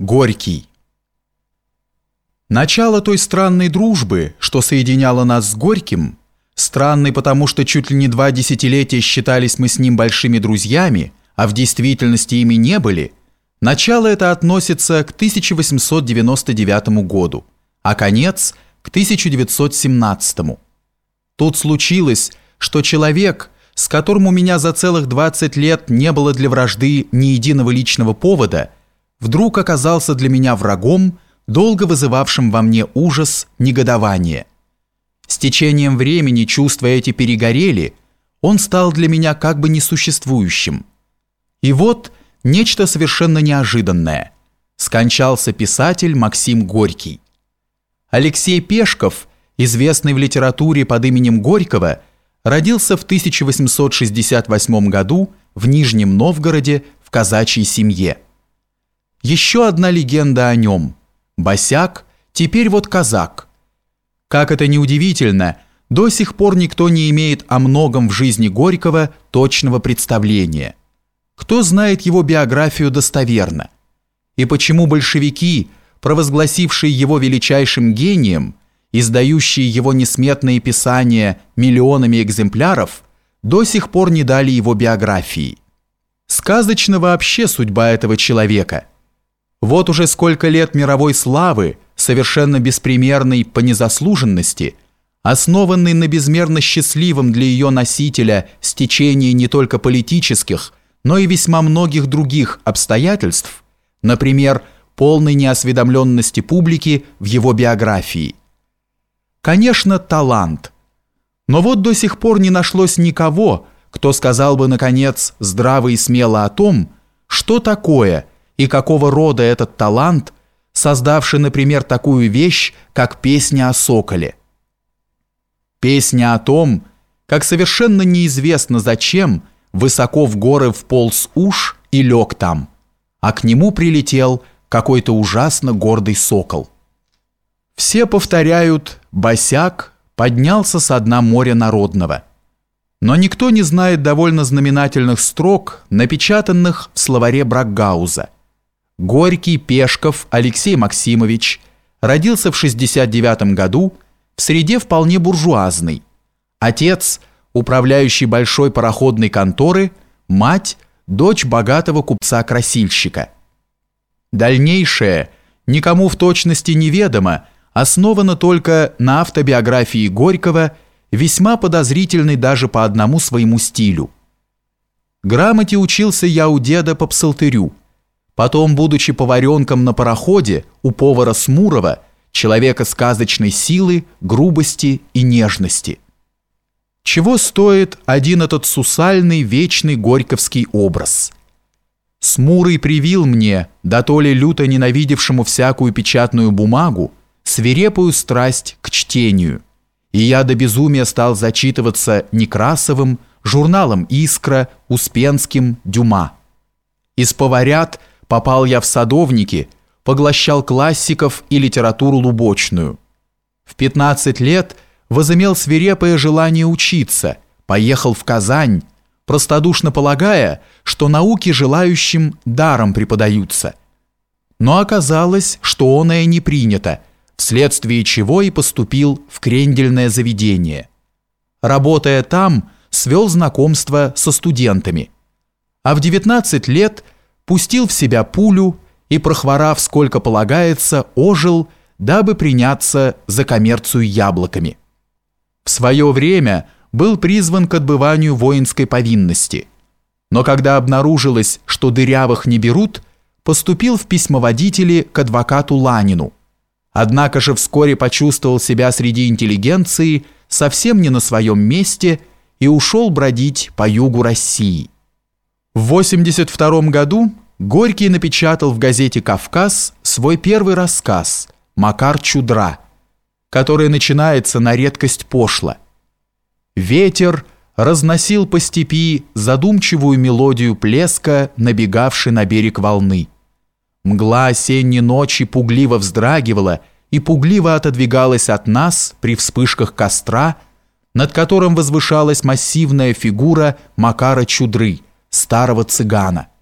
Горький. Начало той странной дружбы, что соединяло нас с Горьким, странной потому, что чуть ли не два десятилетия считались мы с ним большими друзьями, а в действительности ими не были, начало это относится к 1899 году, а конец – к 1917. Тут случилось, что человек, с которым у меня за целых 20 лет не было для вражды ни единого личного повода – вдруг оказался для меня врагом, долго вызывавшим во мне ужас, негодование. С течением времени чувства эти перегорели, он стал для меня как бы несуществующим. И вот нечто совершенно неожиданное. Скончался писатель Максим Горький. Алексей Пешков, известный в литературе под именем Горького, родился в 1868 году в Нижнем Новгороде в казачьей семье. Еще одна легенда о нем. Босяк, теперь вот казак. Как это неудивительно, до сих пор никто не имеет о многом в жизни Горького точного представления. Кто знает его биографию достоверно? И почему большевики, провозгласившие его величайшим гением, издающие его несметные писания миллионами экземпляров, до сих пор не дали его биографии? Сказочна вообще судьба этого человека – вот уже сколько лет мировой славы, совершенно беспримерной по незаслуженности, основанной на безмерно счастливом для ее носителя стечении не только политических, но и весьма многих других обстоятельств, например, полной неосведомленности публики в его биографии. Конечно, талант. Но вот до сих пор не нашлось никого, кто сказал бы, наконец, здраво и смело о том, что такое – и какого рода этот талант, создавший, например, такую вещь, как песня о соколе. Песня о том, как совершенно неизвестно зачем высоко в горы вполз уж и лег там, а к нему прилетел какой-то ужасно гордый сокол. Все повторяют «босяк» поднялся со дна моря народного. Но никто не знает довольно знаменательных строк, напечатанных в словаре Бракгауза – Горький Пешков Алексей Максимович родился в 69 году в среде вполне буржуазной. Отец – управляющий большой пароходной конторы, мать – дочь богатого купца-красильщика. Дальнейшее, никому в точности неведомо, основано только на автобиографии Горького, весьма подозрительной даже по одному своему стилю. Грамоте учился я у деда по псалтырю – Потом, будучи поваренком на пароходе у повара Смурова, человека сказочной силы, грубости и нежности. Чего стоит один этот сусальный, вечный горьковский образ? Смурый привил мне, да то ли люто ненавидевшему всякую печатную бумагу, свирепую страсть к чтению. И я до безумия стал зачитываться Некрасовым, журналом «Искра», Успенским, Дюма. Из поварят – Попал я в садовники, поглощал классиков и литературу лубочную. В 15 лет возымел свирепое желание учиться, поехал в Казань, простодушно полагая, что науки желающим даром преподаются. Но оказалось, что оное не принято, вследствие чего и поступил в крендельное заведение. Работая там, свел знакомство со студентами. А в 19 лет – пустил в себя пулю и, прохворав сколько полагается, ожил, дабы приняться за коммерцию яблоками. В свое время был призван к отбыванию воинской повинности, но когда обнаружилось, что дырявых не берут, поступил в письмоводители к адвокату Ланину. Однако же вскоре почувствовал себя среди интеллигенции совсем не на своем месте и ушел бродить по югу России. В 82 году Горький напечатал в газете «Кавказ» свой первый рассказ «Макар Чудра», который начинается на редкость пошло. Ветер разносил по степи задумчивую мелодию плеска, набегавшей на берег волны. Мгла осенней ночи пугливо вздрагивала и пугливо отодвигалась от нас при вспышках костра, над которым возвышалась массивная фигура Макара Чудры, старого цыгана –